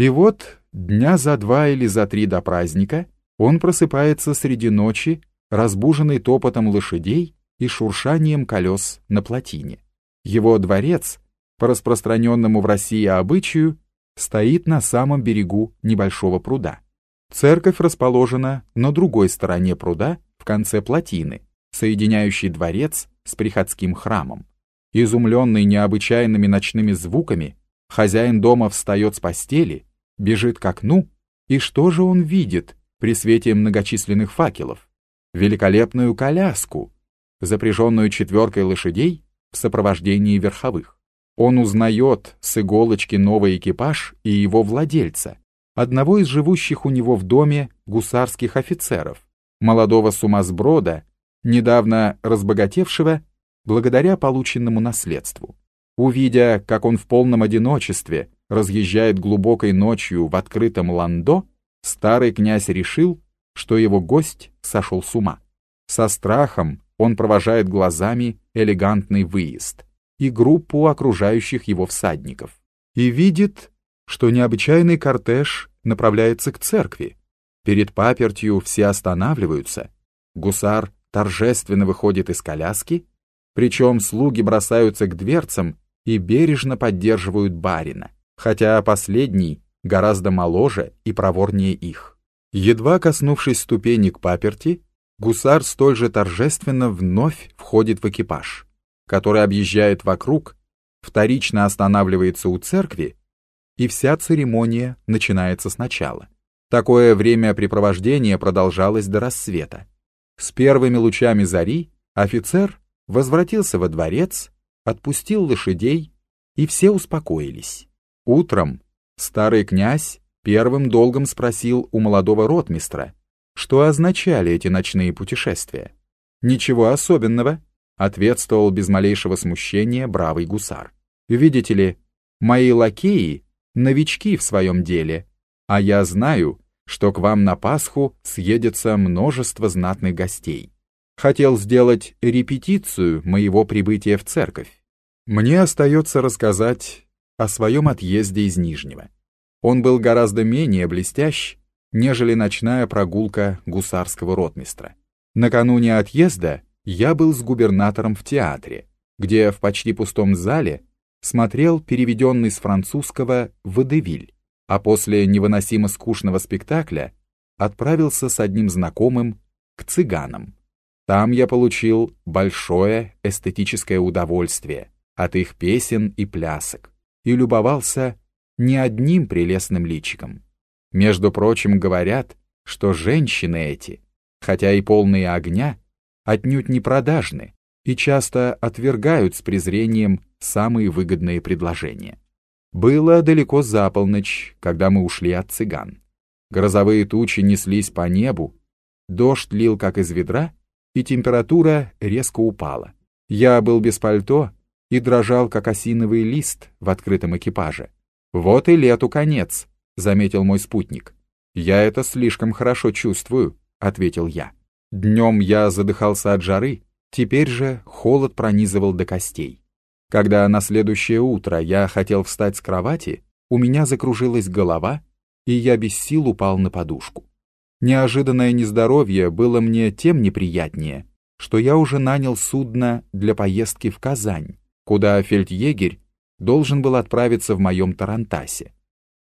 И вот, дня за два или за три до праздника, он просыпается среди ночи, разбуженный топотом лошадей и шуршанием колес на плотине. Его дворец, по распространенному в России обычаю, стоит на самом берегу небольшого пруда. Церковь расположена на другой стороне пруда, в конце плотины, соединяющей дворец с приходским храмом. Изумленный необычайными ночными звуками, хозяин дома встает с постели, бежит к окну, и что же он видит при свете многочисленных факелов? Великолепную коляску, запряженную четверкой лошадей в сопровождении верховых. Он узнает с иголочки новый экипаж и его владельца, одного из живущих у него в доме гусарских офицеров, молодого сумасброда, недавно разбогатевшего благодаря полученному наследству. Увидя, как он в полном одиночестве разъезжает глубокой ночью в открытом ландо, старый князь решил, что его гость сошел с ума. Со страхом он провожает глазами элегантный выезд и группу окружающих его всадников и видит, что необычайный кортеж направляется к церкви. Перед папертью все останавливаются, гусар торжественно выходит из коляски, причем слуги бросаются к дверцам и бережно поддерживают барина, хотя последний гораздо моложе и проворнее их. Едва коснувшись ступенек паперти, гусар столь же торжественно вновь входит в экипаж, который объезжает вокруг, вторично останавливается у церкви, и вся церемония начинается сначала. Такое времяпрепровождение продолжалось до рассвета. С первыми лучами зари офицер возвратился во дворец, отпустил лошадей, и все успокоились. Утром старый князь первым долгом спросил у молодого ротмистра, что означали эти ночные путешествия. «Ничего особенного», — ответствовал без малейшего смущения бравый гусар. «Видите ли, мои лакеи — новички в своем деле, а я знаю, что к вам на Пасху съедется множество знатных гостей. Хотел сделать репетицию моего прибытия в церковь. Мне остается рассказать о своем отъезде из Нижнего. Он был гораздо менее блестящ, нежели ночная прогулка гусарского ротмистра. Накануне отъезда я был с губернатором в театре, где в почти пустом зале смотрел переведенный с французского «Водевиль» а после невыносимо скучного спектакля отправился с одним знакомым к цыганам. Там я получил большое эстетическое удовольствие от их песен и плясок и любовался не одним прелестным личиком. Между прочим, говорят, что женщины эти, хотя и полные огня, отнюдь не продажны и часто отвергают с презрением самые выгодные предложения. Было далеко за полночь, когда мы ушли от цыган. Грозовые тучи неслись по небу, дождь лил как из ведра, и температура резко упала. Я был без пальто и дрожал, как осиновый лист в открытом экипаже. «Вот и лету конец», — заметил мой спутник. «Я это слишком хорошо чувствую», — ответил я. Днем я задыхался от жары, теперь же холод пронизывал до костей. Когда на следующее утро я хотел встать с кровати, у меня закружилась голова, и я без сил упал на подушку. Неожиданное нездоровье было мне тем неприятнее, что я уже нанял судно для поездки в Казань, куда фельдъегерь должен был отправиться в моем Тарантасе.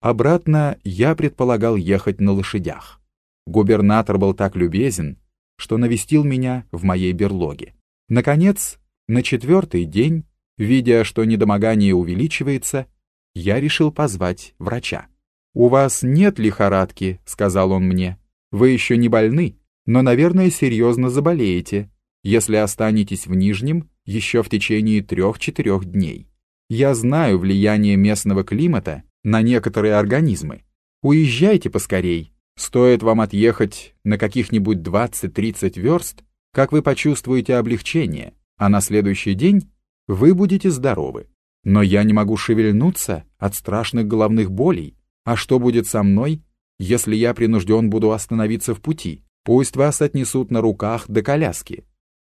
Обратно я предполагал ехать на лошадях. Губернатор был так любезен, что навестил меня в моей берлоге. Наконец, на четвертый день Видя, что недомогание увеличивается, я решил позвать врача. «У вас нет лихорадки», — сказал он мне. «Вы еще не больны, но, наверное, серьезно заболеете, если останетесь в Нижнем еще в течение трех-четырех дней. Я знаю влияние местного климата на некоторые организмы. Уезжайте поскорей. Стоит вам отъехать на каких-нибудь 20-30 верст, как вы почувствуете облегчение, а на следующий день вы будете здоровы. Но я не могу шевельнуться от страшных головных болей. А что будет со мной, если я принужден буду остановиться в пути? Пусть вас отнесут на руках до коляски.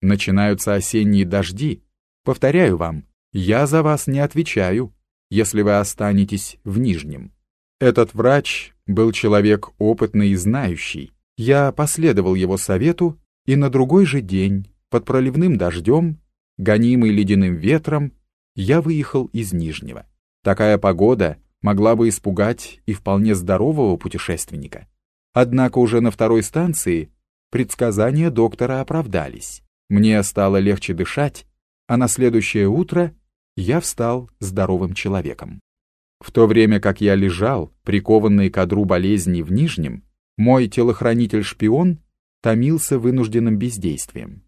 Начинаются осенние дожди. Повторяю вам, я за вас не отвечаю, если вы останетесь в Нижнем. Этот врач был человек опытный и знающий. Я последовал его совету, и на другой же день, под проливным дождем, гонимый ледяным ветром, я выехал из Нижнего. Такая погода могла бы испугать и вполне здорового путешественника. Однако уже на второй станции предсказания доктора оправдались. Мне стало легче дышать, а на следующее утро я встал здоровым человеком. В то время как я лежал, прикованный к одру болезни в Нижнем, мой телохранитель-шпион томился вынужденным бездействием.